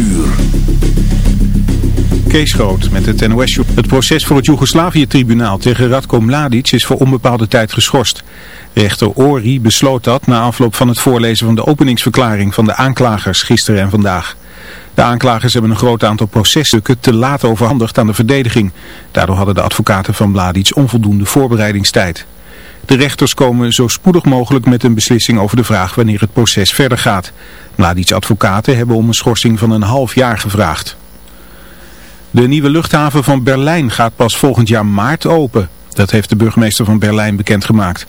uur. Kees Groot met het NOS. Het proces voor het Joegoslavië-tribunaal tegen Radko Mladic is voor onbepaalde tijd geschorst. Rechter Ori besloot dat na afloop van het voorlezen van de openingsverklaring van de aanklagers gisteren en vandaag. De aanklagers hebben een groot aantal processtukken te laat overhandigd aan de verdediging. Daardoor hadden de advocaten van Mladic onvoldoende voorbereidingstijd. De rechters komen zo spoedig mogelijk met een beslissing over de vraag wanneer het proces verder gaat. Mladic advocaten hebben om een schorsing van een half jaar gevraagd. De nieuwe luchthaven van Berlijn gaat pas volgend jaar maart open. Dat heeft de burgemeester van Berlijn bekendgemaakt.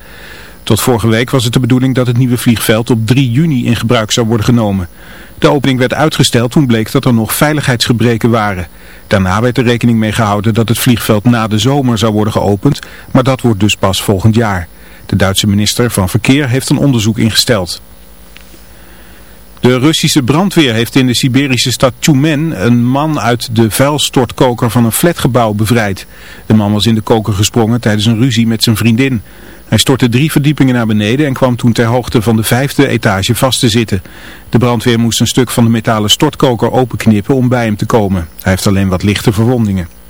Tot vorige week was het de bedoeling dat het nieuwe vliegveld op 3 juni in gebruik zou worden genomen. De opening werd uitgesteld toen bleek dat er nog veiligheidsgebreken waren. Daarna werd er rekening mee gehouden dat het vliegveld na de zomer zou worden geopend, maar dat wordt dus pas volgend jaar. De Duitse minister van Verkeer heeft een onderzoek ingesteld. De Russische brandweer heeft in de Siberische stad Tumen een man uit de vuilstortkoker van een flatgebouw bevrijd. De man was in de koker gesprongen tijdens een ruzie met zijn vriendin. Hij stortte drie verdiepingen naar beneden en kwam toen ter hoogte van de vijfde etage vast te zitten. De brandweer moest een stuk van de metalen stortkoker openknippen om bij hem te komen. Hij heeft alleen wat lichte verwondingen.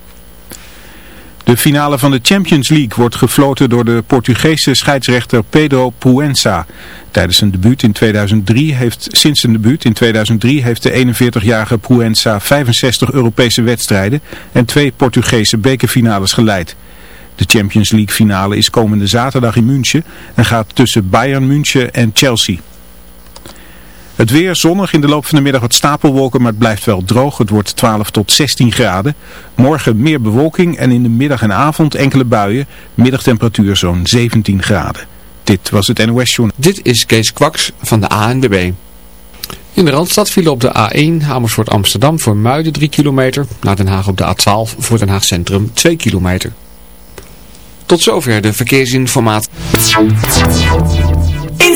De finale van de Champions League wordt gefloten door de Portugese scheidsrechter Pedro Puensa. Tijdens zijn debuut in 2003 heeft, sinds zijn debuut in 2003 heeft de 41-jarige Puensa 65 Europese wedstrijden en twee Portugese bekerfinales geleid. De Champions League finale is komende zaterdag in München en gaat tussen Bayern München en Chelsea. Het weer zonnig, in de loop van de middag wat stapelwolken, maar het blijft wel droog. Het wordt 12 tot 16 graden. Morgen meer bewolking en in de middag en avond enkele buien. Middagtemperatuur zo'n 17 graden. Dit was het NOS Journal. Dit is Kees Kwaks van de ANWB. In de Randstad vielen op de A1 Amersfoort Amsterdam voor Muiden 3 kilometer. Naar Den Haag op de A12 voor Den Haag Centrum 2 kilometer. Tot zover de verkeersinformatie. In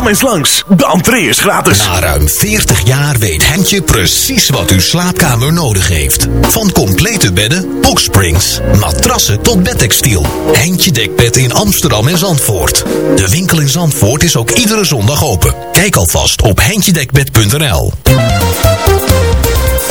Kom eens langs, de entree is gratis. Na ruim 40 jaar weet Henkje precies wat uw slaapkamer nodig heeft. Van complete bedden, boxsprings, matrassen tot bedtextiel. Henkje Dekbed in Amsterdam en Zandvoort. De winkel in Zandvoort is ook iedere zondag open. Kijk alvast op henkjedekbed.nl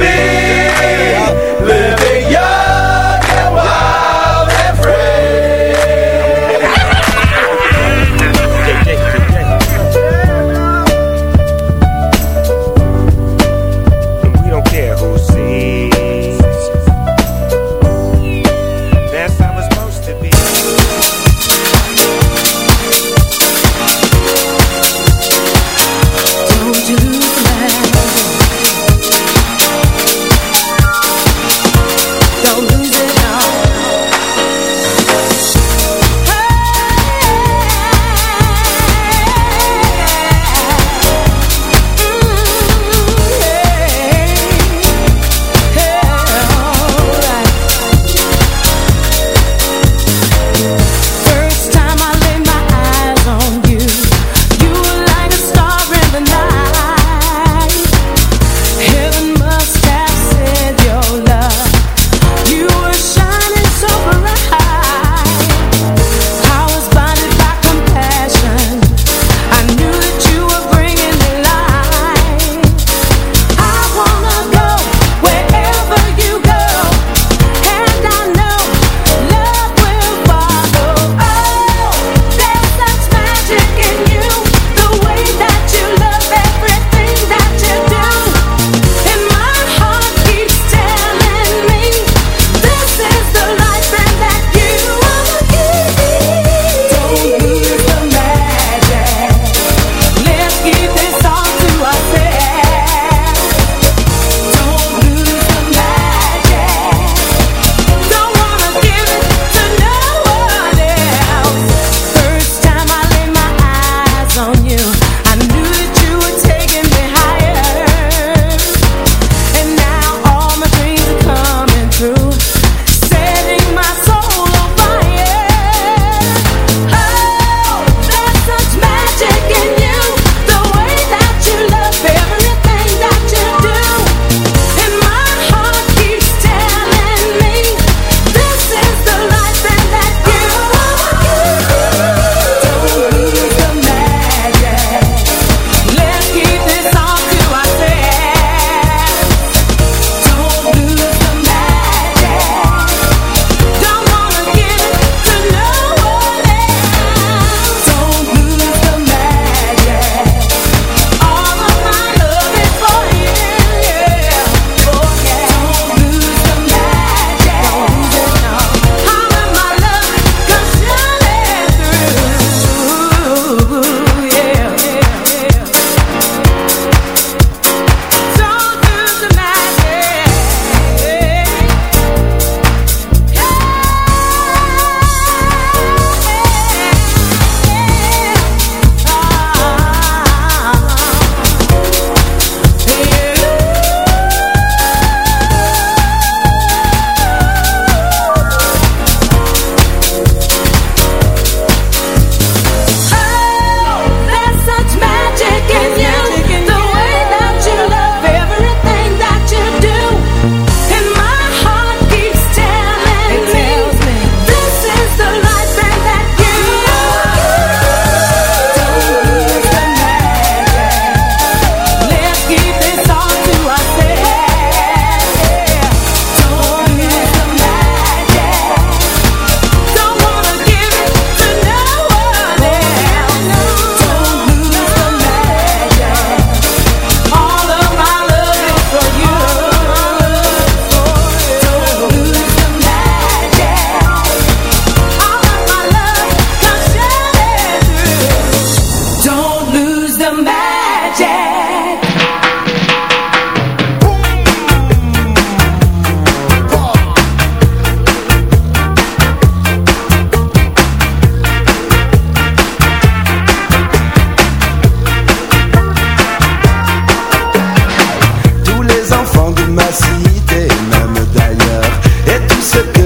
be.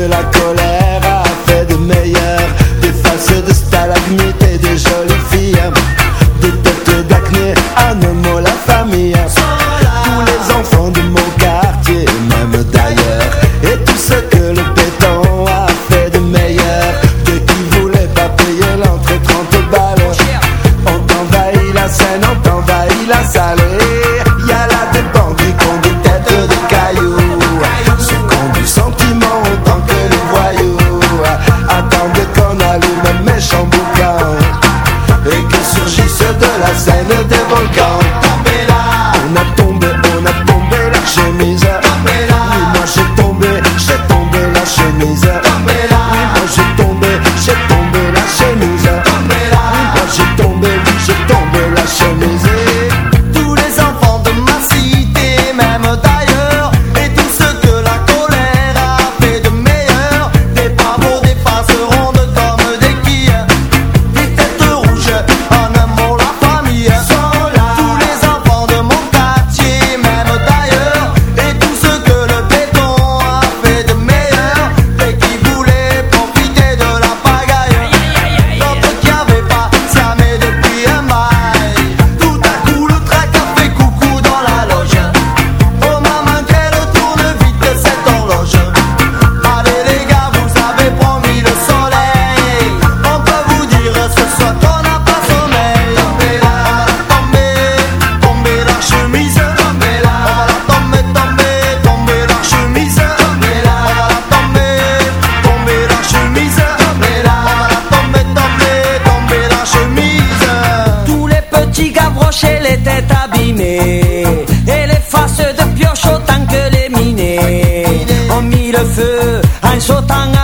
like clochers, les têtes abîmées. Et les faces de pioche autant que les minées. Ont mis le feu en sautant à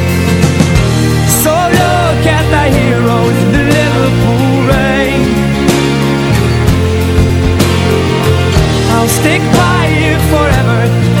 heroes the Liverpool rain. I'll stick by you forever.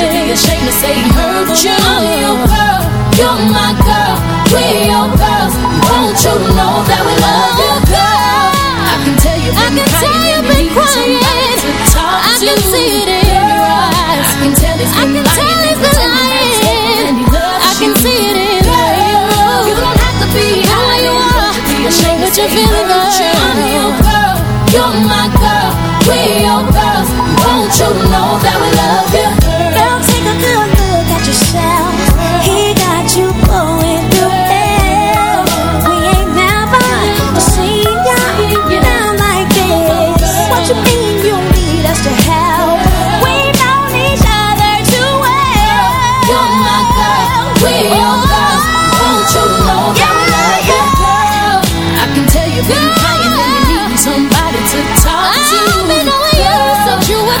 you be ashamed to say you heard you? I'm your girl, you're my girl, we're your girls. Won't you know that we love you, girl? I can tell you've been I crying. You've been crying. To talk I can see it in your eyes. I can tell he's lying. I can see it in your eyes. You don't have to be lying. Be ashamed to say you heard you. I'm your girl, you're my girl, we're your.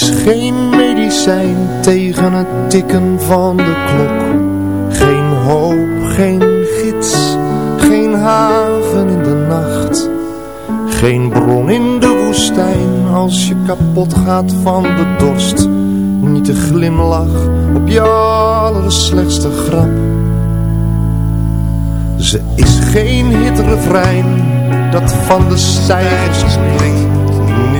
Geen medicijn tegen het tikken van de klok. Geen hoop, geen gids, geen haven in de nacht. Geen bron in de woestijn als je kapot gaat van de dorst. Niet de glimlach op je allerslechtste grap. Ze is geen hitrefrein dat van de stijgers klinkt.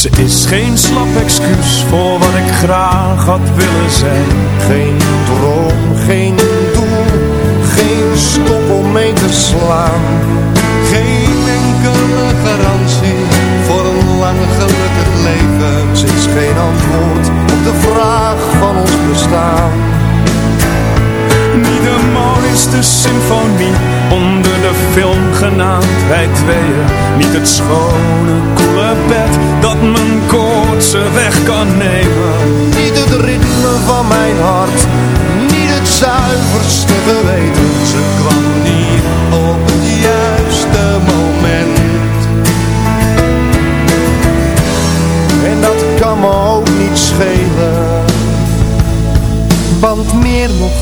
Ze is geen slap excuus voor wat ik graag had willen zijn. Geen droom, geen doel, geen stop om mee te slaan. Geen enkele garantie voor een lang gelukkig leven. Ze is geen antwoord op de vraag van ons bestaan. De mooiste symfonie onder de film genaamd wij tweeën. Niet het schone, koele bed dat mijn koortse weg kan nemen. Niet het ritme van mijn hart, niet het zuiverste geweten. Ze kwam niet